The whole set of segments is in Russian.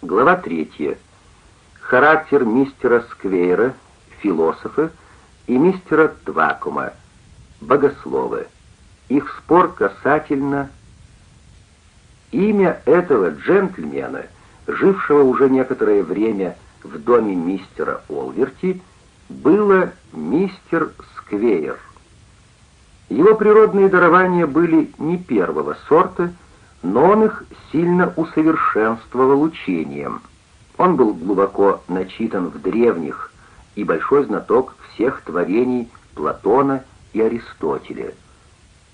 Глава 3. Характер мистера Сквейра, философа, и мистера Твакума, богослова. Их спор касательно имя этого джентльмена, жившего уже некоторое время в доме мистера Олверти, было мистер Сквейр. Его природные дарования были не первого сорта, но он их сильно усовершенствовал учением. Он был глубоко начитан в древних и большой знаток всех творений Платона и Аристотеля.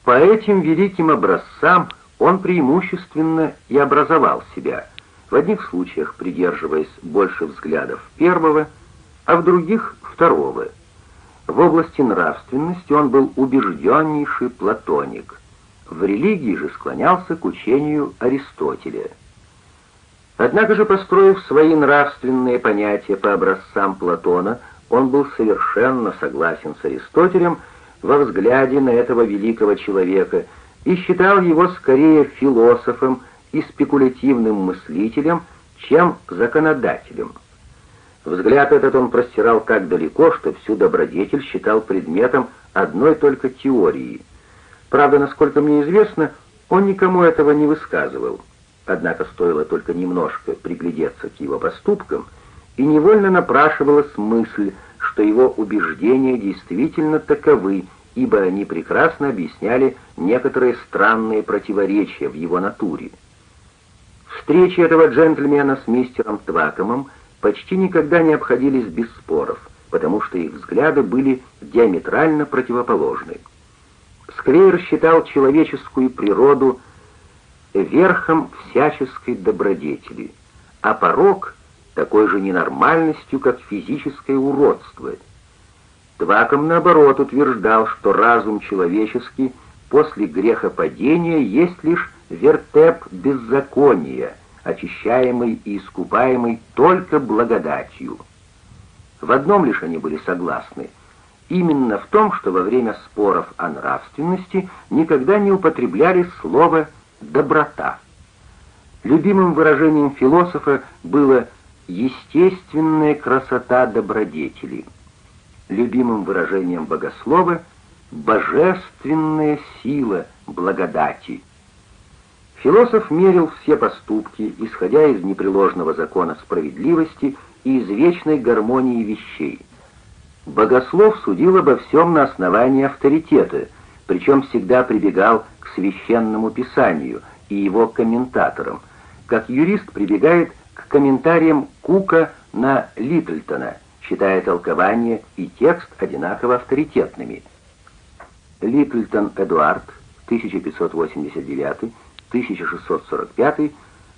По этим великим образцам он преимущественно и образовал себя, в одних случаях придерживаясь больше взглядов первого, а в других — второго — в области нравственности он был убежденнейший платоник. В религии же склонялся к учению Аристотеля. Однако же, построив свои нравственные понятия по образцам Платона, он был совершенно согласен с Аристотелем во взгляде на этого великого человека и считал его скорее философом и спекулятивным мыслителем, чем законодателем. Взгляд этот он простирал так далеко, что всю добродетель считал предметом одной только теории. Правда, насколько мне известно, он никому этого не высказывал. Однако стоило только немножко приглядеться к его поступкам, и невольно напрашивалась мысль, что его убеждения действительно таковы, ибо они прекрасно объясняли некоторые странные противоречия в его натуре. Встречи этого джентльмена с мистером Твакомом — почти никогда не обходились без споров, потому что их взгляды были диаметрально противоположны. Сквейр считал человеческую природу верхом всяческой добродетели, а порог такой же ненормальностью, как физическое уродство. Тваком, наоборот, утверждал, что разум человеческий после грехопадения есть лишь вертеп беззакония — очищаемый и искупаемый только благодатью. В одном лишь они были согласны, именно в том, что во время споров о нравственности никогда не употребляли слово «доброта». Любимым выражением философа было «естественная красота добродетели», любимым выражением богослова «божественная сила благодати». Философ мерил все поступки, исходя из непреложного закона справедливости и из вечной гармонии вещей. Богослов судил обо всем на основании авторитета, причем всегда прибегал к священному писанию и его комментаторам, как юрист прибегает к комментариям Кука на Литлтона, считая толкование и текст одинаково авторитетными. Литлтон Эдуард, 1589 1645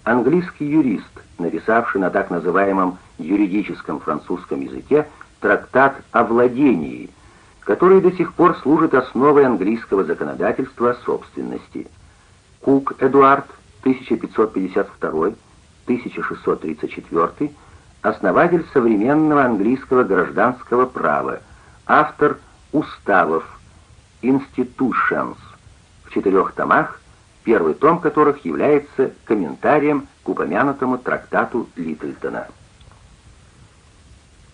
английский юрист, написавший на так называемом юридическом французском языке трактат о владении, который до сих пор служит основой английского законодательства о собственности. Кук Эдуард, 1552-1634, основатель современного английского гражданского права, автор уставов Institutions в четырех томах первый том которых является комментарием к упомянутому трактату Литлтона.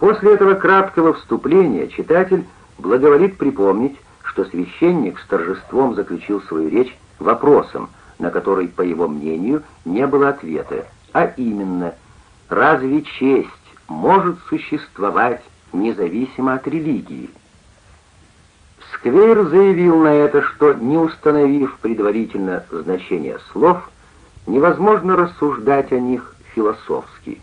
После этого краткого вступления читатель благоволит припомнить, что священник с торжеством заключил свою речь вопросом, на который, по его мнению, не было ответа, а именно, разве честь может существовать независимо от религии? Сквейр заявил на это, что, не установив предварительно значение слов, невозможно рассуждать о них философски,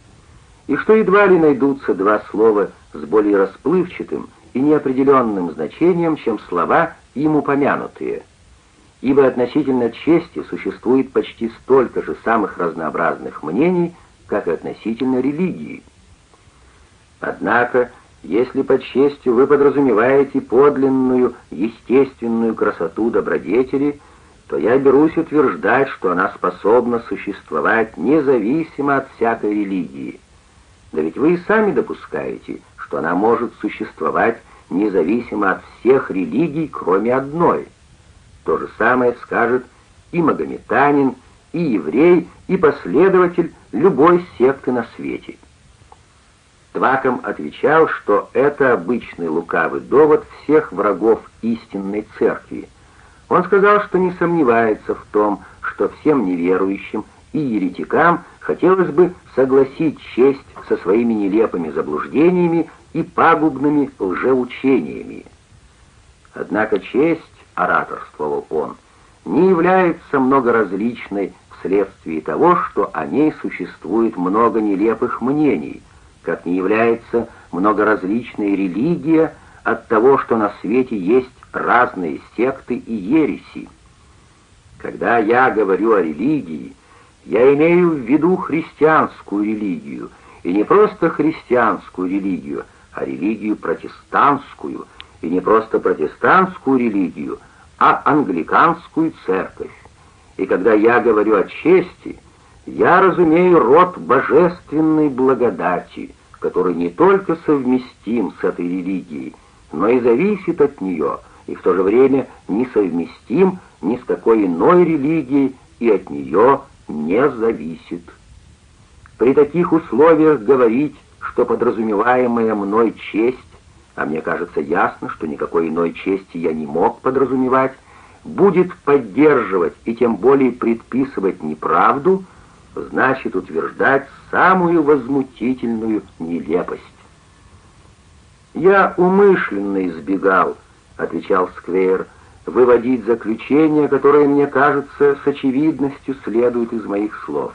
и что едва ли найдутся два слова с более расплывчатым и неопределенным значением, чем слова, им упомянутые, ибо относительно чести существует почти столько же самых разнообразных мнений, как и относительно религии. Однако, если под честью вы подразумеваете подлинную, естественную красоту добродетели, то я берусь утверждать, что она способна существовать независимо от всякой религии. Да ведь вы и сами допускаете, что она может существовать независимо от всех религий, кроме одной. То же самое скажет и магометанин, и еврей, и последователь любой секты на свете. Тваком отвечал, что это обычный лукавый довод всех врагов истинной церкви. Он сказал, что не сомневается в том, что всем неверующим и еретикам хотелось бы согласить честь со своими нелепыми заблуждениями и пагубными лжеучениями. Однако честь, ораторствовал он, не является многоразличной вследствие того, что о ней существует много нелепых мнений, как не является многоразличной религия от того, что на свете есть разные секты и ереси. Когда я говорю о религии, я имею в виду христианскую религию, и не просто христианскую религию, а религию протестантскую, и не просто протестантскую религию, а англиканскую церковь. И когда я говорю о чести, я разумею род божественной благодати, который не только совместим с этой религией, но и зависит от нее, и в то же время несовместим ни с какой иной религией и от нее не зависит. При таких условиях говорить, что подразумеваемая мной честь, а мне кажется ясно, что никакой иной чести я не мог подразумевать, будет поддерживать и тем более предписывать неправду, значит утверждать самую возмутительную нелепость. «Я умышленно избегал», — отвечал Сквейр, — «выводить заключение, которое, мне кажется, с очевидностью следует из моих слов.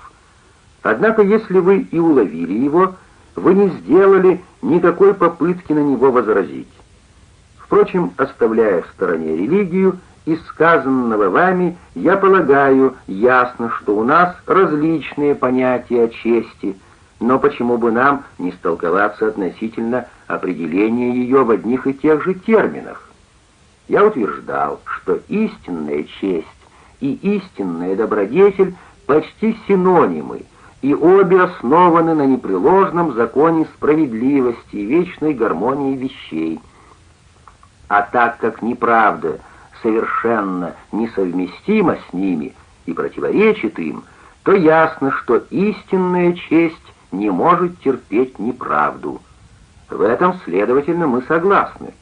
Однако, если вы и уловили его, вы не сделали никакой попытки на него возразить. Впрочем, оставляя в стороне религию, из сказанного вами я полагаю ясно, что у нас различные понятия о чести, но почему бы нам не столковаться относительно определения ее в одних и тех же терминах? Я утверждал, что истинная честь и истинная добродетель почти синонимы, и обе основаны на непреложном законе справедливости и вечной гармонии вещей. А так как неправда — совершенно несовместимо с ними и противоречит им, то ясно, что истинная честь не может терпеть неправду. В этом, следовательно, мы согласны.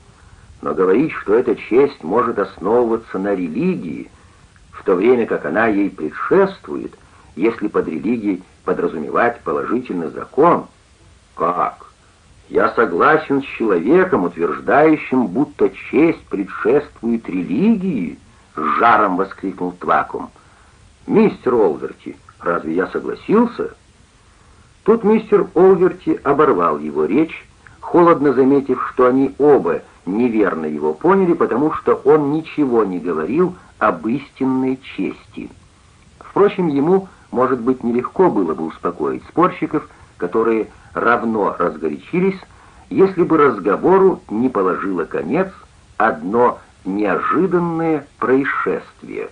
Но говорить, что эта честь может основываться на религии, в то время как она ей предшествует, если под религией подразумевать положительный закон, как? Я согласен с человеком, утверждающим, будто честь предшествует религии, с жаром воскликнул Твакум. Мистер Олверти, разве я согласился? Тут мистер Олверти оборвал его речь, холодно заметив, что они оба неверно его поняли, потому что он ничего не говорил об истинной чести. Впрочем, ему, может быть, нелегко было бы успокоить спорщиков, которые равно разгорячились, если бы разговору не положило конец одно неожиданное происшествие.